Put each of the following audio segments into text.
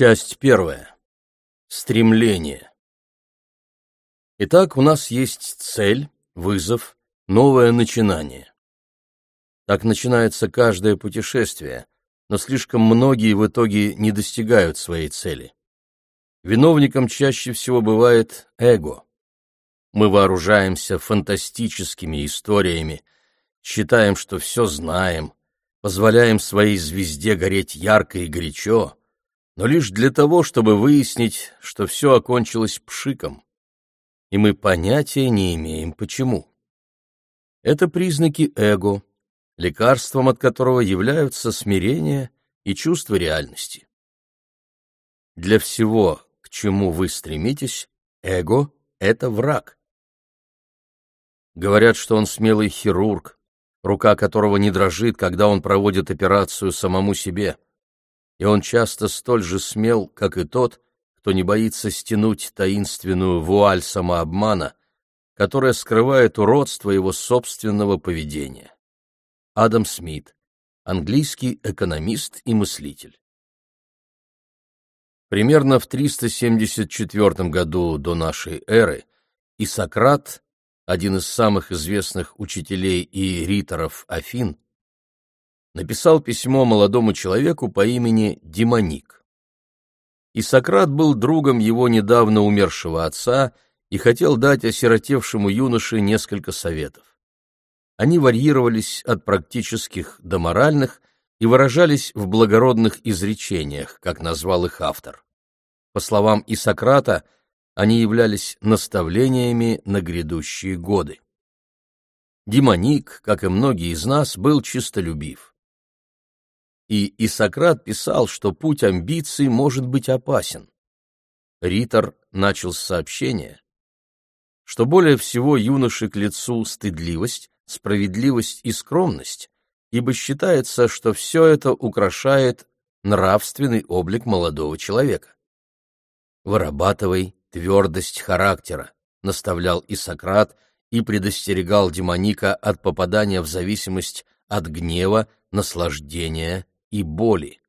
Часть первая. Стремление. Итак, у нас есть цель, вызов, новое начинание. Так начинается каждое путешествие, но слишком многие в итоге не достигают своей цели. Виновником чаще всего бывает эго. Мы вооружаемся фантастическими историями, считаем, что все знаем, позволяем своей звезде гореть ярко и горячо, но лишь для того, чтобы выяснить, что все окончилось пшиком, и мы понятия не имеем почему. Это признаки эго, лекарством от которого являются смирение и чувство реальности. Для всего, к чему вы стремитесь, эго — это враг. Говорят, что он смелый хирург, рука которого не дрожит, когда он проводит операцию самому себе — и он часто столь же смел, как и тот, кто не боится стянуть таинственную вуаль самообмана, которая скрывает уродство его собственного поведения. Адам Смит, английский экономист и мыслитель. Примерно в 374 году до нашей эры и Сократ, один из самых известных учителей и риторов Афин, написал письмо молодому человеку по имени Демоник. И Сократ был другом его недавно умершего отца и хотел дать осиротевшему юноше несколько советов. Они варьировались от практических до моральных и выражались в благородных изречениях, как назвал их автор. По словам и Сократа, они являлись наставлениями на грядущие годы. Демоник, как и многие из нас, был чистолюбив и Исократ писал, что путь амбиций может быть опасен. Ритор начал с сообщения, что более всего юноше к лицу стыдливость, справедливость и скромность, ибо считается, что все это украшает нравственный облик молодого человека. «Вырабатывай твердость характера», — наставлял Исократ и предостерегал демоника от попадания в зависимость от гнева, наслаждения и боли.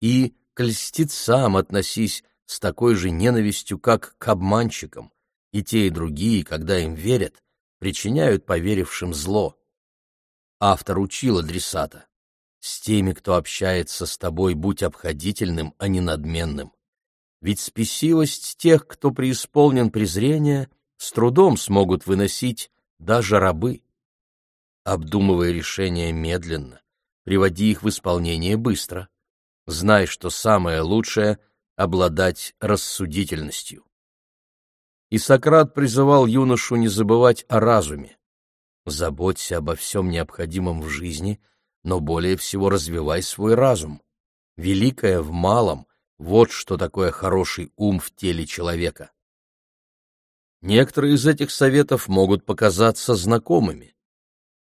И к льстецам относись с такой же ненавистью, как к обманщикам, и те и другие, когда им верят, причиняют поверившим зло. Автор учил адресата. С теми, кто общается с тобой, будь обходительным, а не надменным. Ведь спесивость тех, кто преисполнен презрения, с трудом смогут выносить даже рабы. Обдумывая решение медленно, приводи их в исполнение быстро. Знай, что самое лучшее — обладать рассудительностью. И Сократ призывал юношу не забывать о разуме. Заботься обо всем необходимом в жизни, но более всего развивай свой разум. Великое в малом — вот что такое хороший ум в теле человека. Некоторые из этих советов могут показаться знакомыми.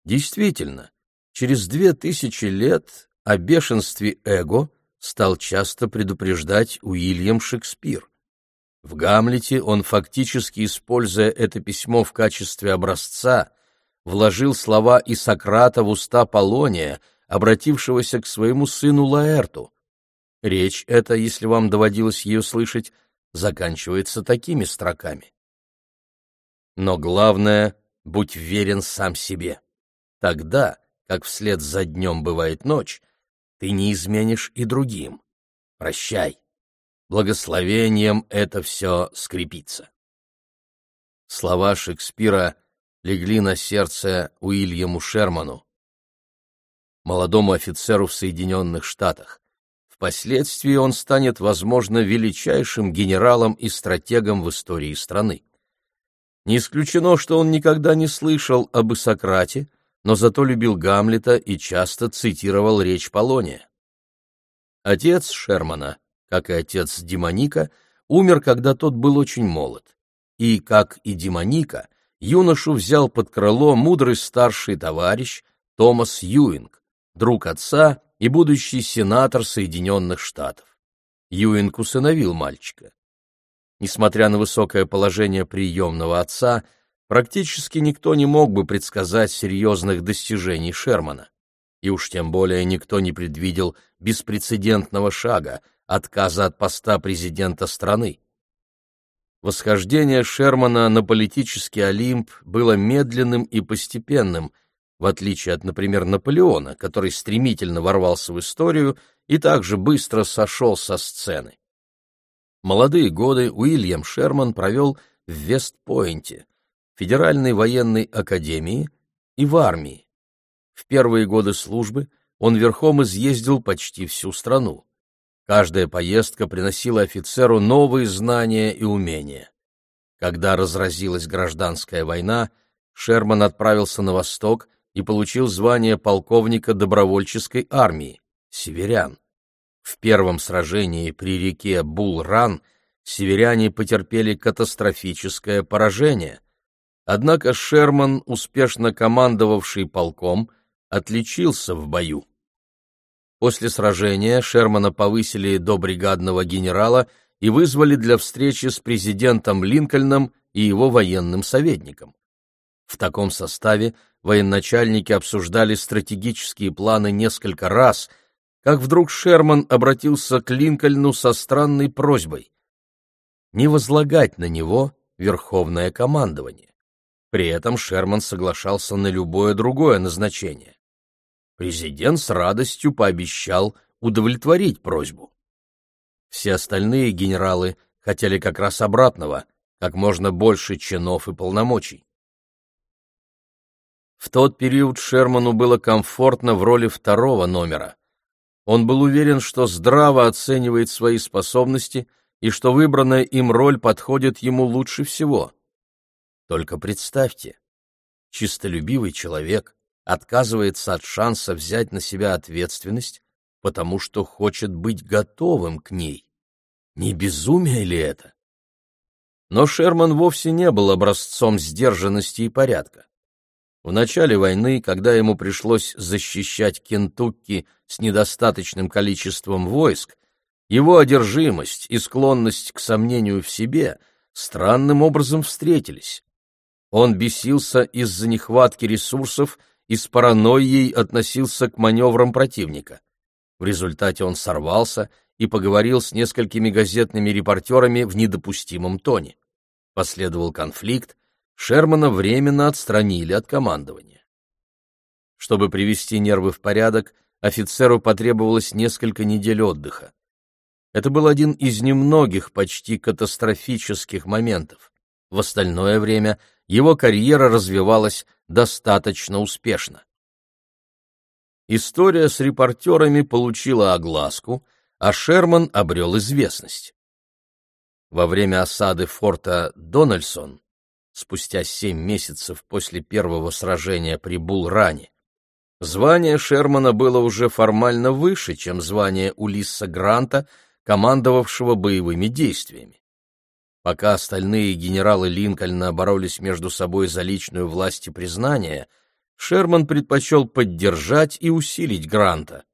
Действительно, через две тысячи лет о бешенстве эго стал часто предупреждать Уильям Шекспир. В «Гамлете» он, фактически используя это письмо в качестве образца, вложил слова и Сократа в уста Полония, обратившегося к своему сыну Лаэрту. Речь эта, если вам доводилось ее слышать, заканчивается такими строками. Но главное — будь верен сам себе. Тогда, как вслед за днем бывает ночь, ты не изменишь и другим. Прощай. Благословением это все скрепится. Слова Шекспира легли на сердце Уильяму Шерману, молодому офицеру в Соединенных Штатах. Впоследствии он станет, возможно, величайшим генералом и стратегом в истории страны. Не исключено, что он никогда не слышал об Исократе, но зато любил Гамлета и часто цитировал речь Полония. Отец Шермана, как и отец Демоника, умер, когда тот был очень молод. И, как и Демоника, юношу взял под крыло мудрый старший товарищ Томас Юинг, друг отца и будущий сенатор Соединенных Штатов. Юинг усыновил мальчика. Несмотря на высокое положение приемного отца, Практически никто не мог бы предсказать серьезных достижений Шермана. И уж тем более никто не предвидел беспрецедентного шага, отказа от поста президента страны. Восхождение Шермана на политический Олимп было медленным и постепенным, в отличие от, например, Наполеона, который стремительно ворвался в историю и также быстро сошел со сцены. Молодые годы Уильям Шерман провел в Вестпойнте, Федеральной военной академии и в армии. В первые годы службы он верхом изъездил почти всю страну. Каждая поездка приносила офицеру новые знания и умения. Когда разразилась гражданская война, Шерман отправился на восток и получил звание полковника добровольческой армии, северян. В первом сражении при реке Бул-Ран северяне потерпели катастрофическое поражение. Однако Шерман, успешно командовавший полком, отличился в бою. После сражения Шермана повысили до бригадного генерала и вызвали для встречи с президентом Линкольном и его военным советником. В таком составе военачальники обсуждали стратегические планы несколько раз, как вдруг Шерман обратился к Линкольну со странной просьбой не возлагать на него верховное командование. При этом Шерман соглашался на любое другое назначение президент с радостью пообещал удовлетворить просьбу. Все остальные генералы хотели как раз обратного, как можно больше чинов и полномочий. В тот период Шерману было комфортно в роли второго номера. Он был уверен, что здраво оценивает свои способности и что выбранная им роль подходит ему лучше всего. Только представьте, чистолюбивый человек, отказывается от шанса взять на себя ответственность, потому что хочет быть готовым к ней. Не безумие ли это? Но Шерман вовсе не был образцом сдержанности и порядка. В начале войны, когда ему пришлось защищать Кентукки с недостаточным количеством войск, его одержимость и склонность к сомнению в себе странным образом встретились. Он бесился из-за нехватки ресурсов и с паранойей относился к маневрам противника. В результате он сорвался и поговорил с несколькими газетными репортерами в недопустимом тоне. Последовал конфликт, Шермана временно отстранили от командования. Чтобы привести нервы в порядок, офицеру потребовалось несколько недель отдыха. Это был один из немногих почти катастрофических моментов. В остальное время его карьера развивалась достаточно успешно. История с репортерами получила огласку, а Шерман обрел известность. Во время осады форта Дональдсон, спустя семь месяцев после первого сражения при Булране, звание Шермана было уже формально выше, чем звание Улисса Гранта, командовавшего боевыми действиями. Пока остальные генералы Линкольна боролись между собой за личную власть и признание, Шерман предпочел поддержать и усилить Гранта.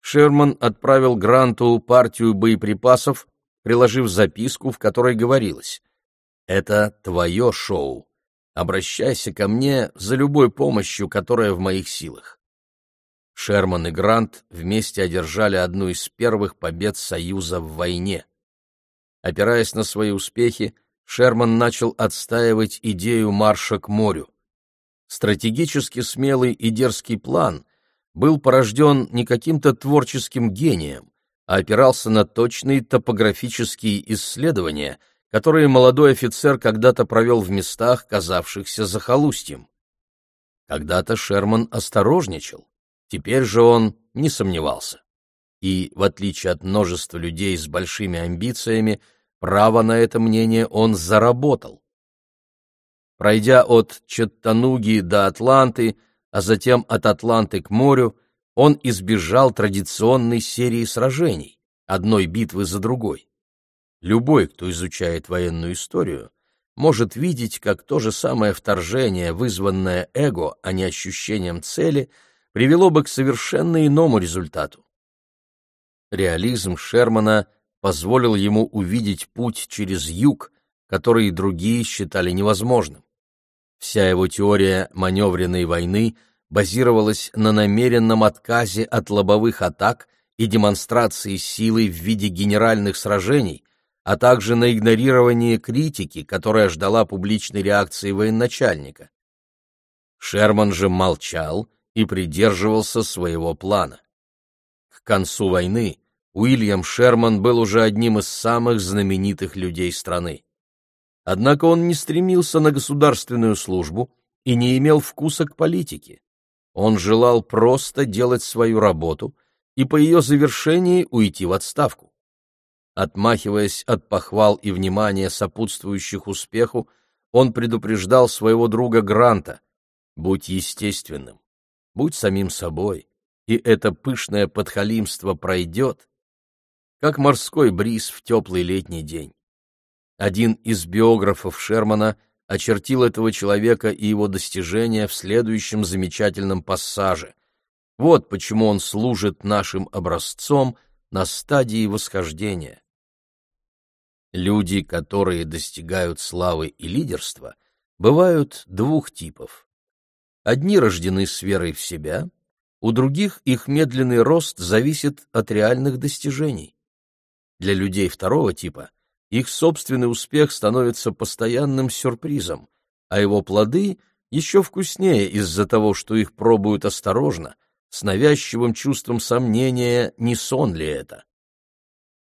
Шерман отправил Гранту партию боеприпасов, приложив записку, в которой говорилось «Это твое шоу. Обращайся ко мне за любой помощью, которая в моих силах». Шерман и Грант вместе одержали одну из первых побед Союза в войне. Опираясь на свои успехи, Шерман начал отстаивать идею марша к морю. Стратегически смелый и дерзкий план был порожден не каким-то творческим гением, а опирался на точные топографические исследования, которые молодой офицер когда-то провел в местах, казавшихся захолустьем. Когда-то Шерман осторожничал, теперь же он не сомневался. И, в отличие от множества людей с большими амбициями, Право на это мнение он заработал. Пройдя от Чаттануги до Атланты, а затем от Атланты к морю, он избежал традиционной серии сражений, одной битвы за другой. Любой, кто изучает военную историю, может видеть, как то же самое вторжение, вызванное эго, а не ощущением цели, привело бы к совершенно иному результату. Реализм Шермана позволил ему увидеть путь через юг, который другие считали невозможным. Вся его теория маневренной войны базировалась на намеренном отказе от лобовых атак и демонстрации силы в виде генеральных сражений, а также на игнорирование критики, которая ждала публичной реакции военачальника. Шерман же молчал и придерживался своего плана. К концу войны Уильям Шерман был уже одним из самых знаменитых людей страны. Однако он не стремился на государственную службу и не имел вкуса к политике. Он желал просто делать свою работу и по ее завершении уйти в отставку. Отмахиваясь от похвал и внимания сопутствующих успеху, он предупреждал своего друга Гранта «Будь естественным, будь самим собой, и это пышное подхалимство пройдет, как морской бриз в теплый летний день». Один из биографов Шермана очертил этого человека и его достижения в следующем замечательном пассаже. Вот почему он служит нашим образцом на стадии восхождения. Люди, которые достигают славы и лидерства, бывают двух типов. Одни рождены с верой в себя, у других их медленный рост зависит от реальных достижений. Для людей второго типа их собственный успех становится постоянным сюрпризом, а его плоды еще вкуснее из-за того, что их пробуют осторожно, с навязчивым чувством сомнения, не сон ли это.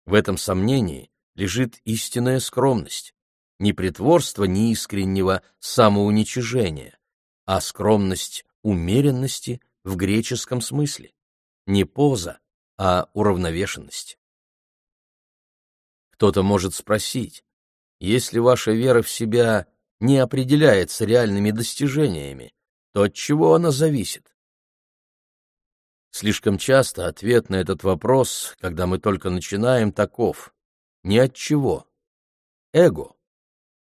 В этом сомнении лежит истинная скромность, не притворство неискреннего самоуничижения, а скромность умеренности в греческом смысле, не поза, а уравновешенность. Кто-то может спросить, если ваша вера в себя не определяется реальными достижениями, то от чего она зависит? Слишком часто ответ на этот вопрос, когда мы только начинаем, таков. Ни от чего. Эго.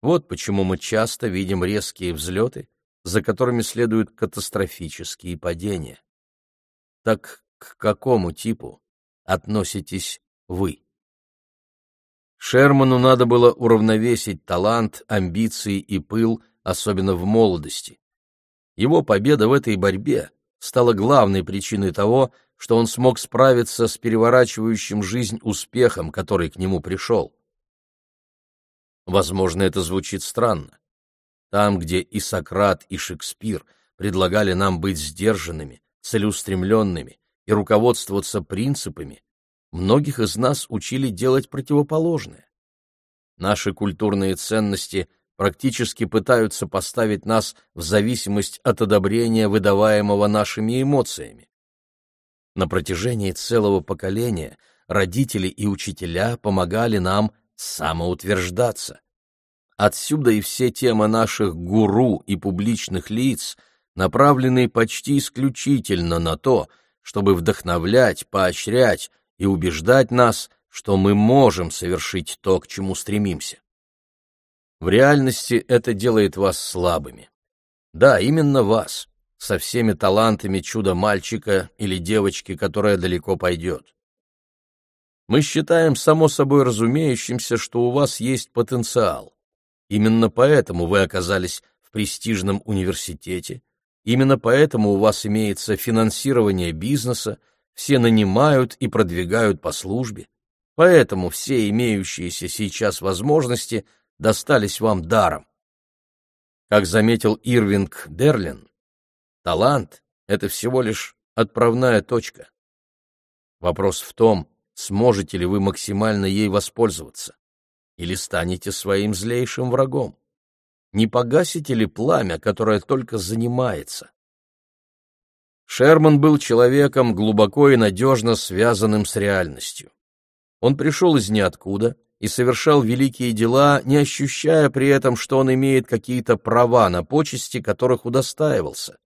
Вот почему мы часто видим резкие взлеты, за которыми следуют катастрофические падения. Так к какому типу относитесь вы? Шерману надо было уравновесить талант, амбиции и пыл, особенно в молодости. Его победа в этой борьбе стала главной причиной того, что он смог справиться с переворачивающим жизнь успехом, который к нему пришел. Возможно, это звучит странно. Там, где и Сократ, и Шекспир предлагали нам быть сдержанными, целеустремленными и руководствоваться принципами, многих из нас учили делать противоположное. Наши культурные ценности практически пытаются поставить нас в зависимость от одобрения, выдаваемого нашими эмоциями. На протяжении целого поколения родители и учителя помогали нам самоутверждаться. Отсюда и все темы наших гуру и публичных лиц, направленные почти исключительно на то, чтобы вдохновлять, поощрять, и убеждать нас, что мы можем совершить то, к чему стремимся. В реальности это делает вас слабыми. Да, именно вас, со всеми талантами чудо-мальчика или девочки, которая далеко пойдет. Мы считаем само собой разумеющимся, что у вас есть потенциал. Именно поэтому вы оказались в престижном университете, именно поэтому у вас имеется финансирование бизнеса, все нанимают и продвигают по службе, поэтому все имеющиеся сейчас возможности достались вам даром. Как заметил Ирвинг Дерлин, талант — это всего лишь отправная точка. Вопрос в том, сможете ли вы максимально ей воспользоваться, или станете своим злейшим врагом. Не погасите ли пламя, которое только занимается? Шерман был человеком, глубоко и надежно связанным с реальностью. Он пришел из ниоткуда и совершал великие дела, не ощущая при этом, что он имеет какие-то права на почести, которых удостаивался.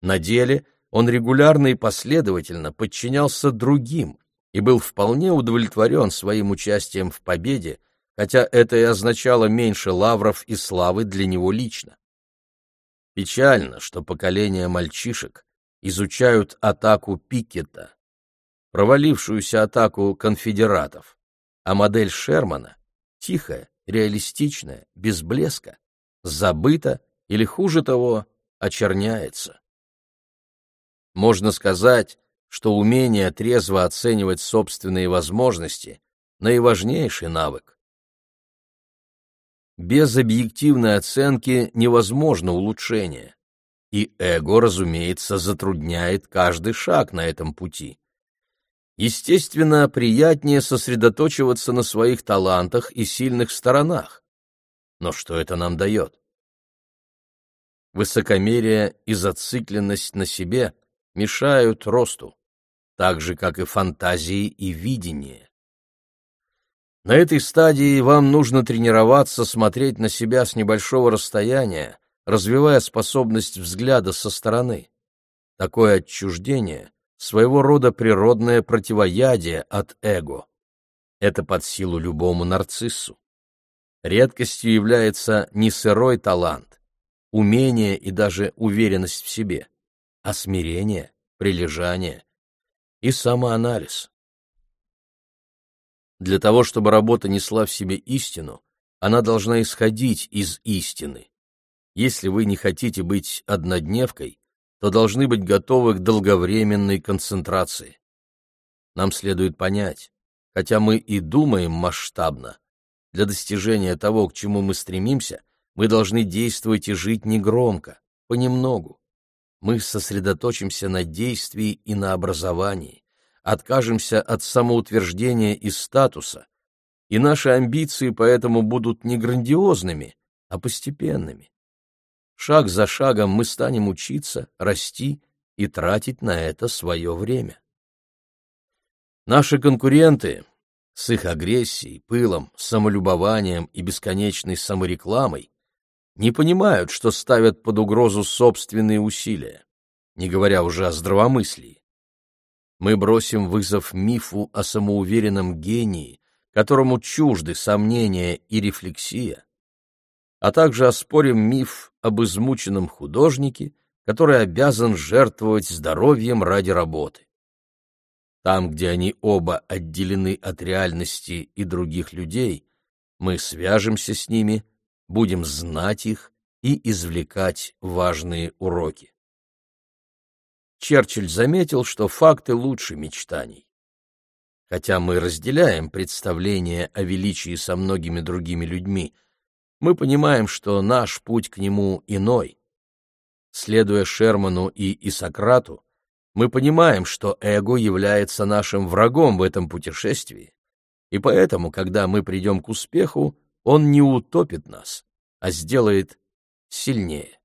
На деле он регулярно и последовательно подчинялся другим и был вполне удовлетворен своим участием в победе, хотя это и означало меньше лавров и славы для него лично. Печально, что поколение мальчишек изучают атаку Пикета, провалившуюся атаку конфедератов, а модель Шермана — тихая, реалистичная, без блеска, забыта или, хуже того, очерняется. Можно сказать, что умение трезво оценивать собственные возможности — наиважнейший навык. Без объективной оценки невозможно улучшение, и эго, разумеется, затрудняет каждый шаг на этом пути. Естественно, приятнее сосредоточиваться на своих талантах и сильных сторонах. Но что это нам дает? Высокомерие и зацикленность на себе мешают росту, так же, как и фантазии и видение. На этой стадии вам нужно тренироваться смотреть на себя с небольшого расстояния, развивая способность взгляда со стороны. Такое отчуждение своего рода природное противоядие от эго. Это под силу любому нарциссу. Редкостью является не сырой талант, умение и даже уверенность в себе, а смирение, прилежание и самоанализ. Для того, чтобы работа несла в себе истину, она должна исходить из истины. Если вы не хотите быть однодневкой, то должны быть готовы к долговременной концентрации. Нам следует понять, хотя мы и думаем масштабно, для достижения того, к чему мы стремимся, мы должны действовать и жить негромко, понемногу. Мы сосредоточимся на действии и на образовании, откажемся от самоутверждения и статуса, и наши амбиции поэтому будут не грандиозными, а постепенными. Шаг за шагом мы станем учиться, расти и тратить на это свое время. Наши конкуренты с их агрессией, пылом, самолюбованием и бесконечной саморекламой не понимают, что ставят под угрозу собственные усилия, не говоря уже о здравомыслии. Мы бросим вызов мифу о самоуверенном гении, которому чужды сомнения и рефлексия, а также оспорим миф об измученном художнике, который обязан жертвовать здоровьем ради работы. Там, где они оба отделены от реальности и других людей, мы свяжемся с ними, будем знать их и извлекать важные уроки. Черчилль заметил, что факты лучше мечтаний. Хотя мы разделяем представление о величии со многими другими людьми – мы понимаем, что наш путь к нему иной. Следуя Шерману и Исократу, мы понимаем, что эго является нашим врагом в этом путешествии, и поэтому, когда мы придем к успеху, он не утопит нас, а сделает сильнее.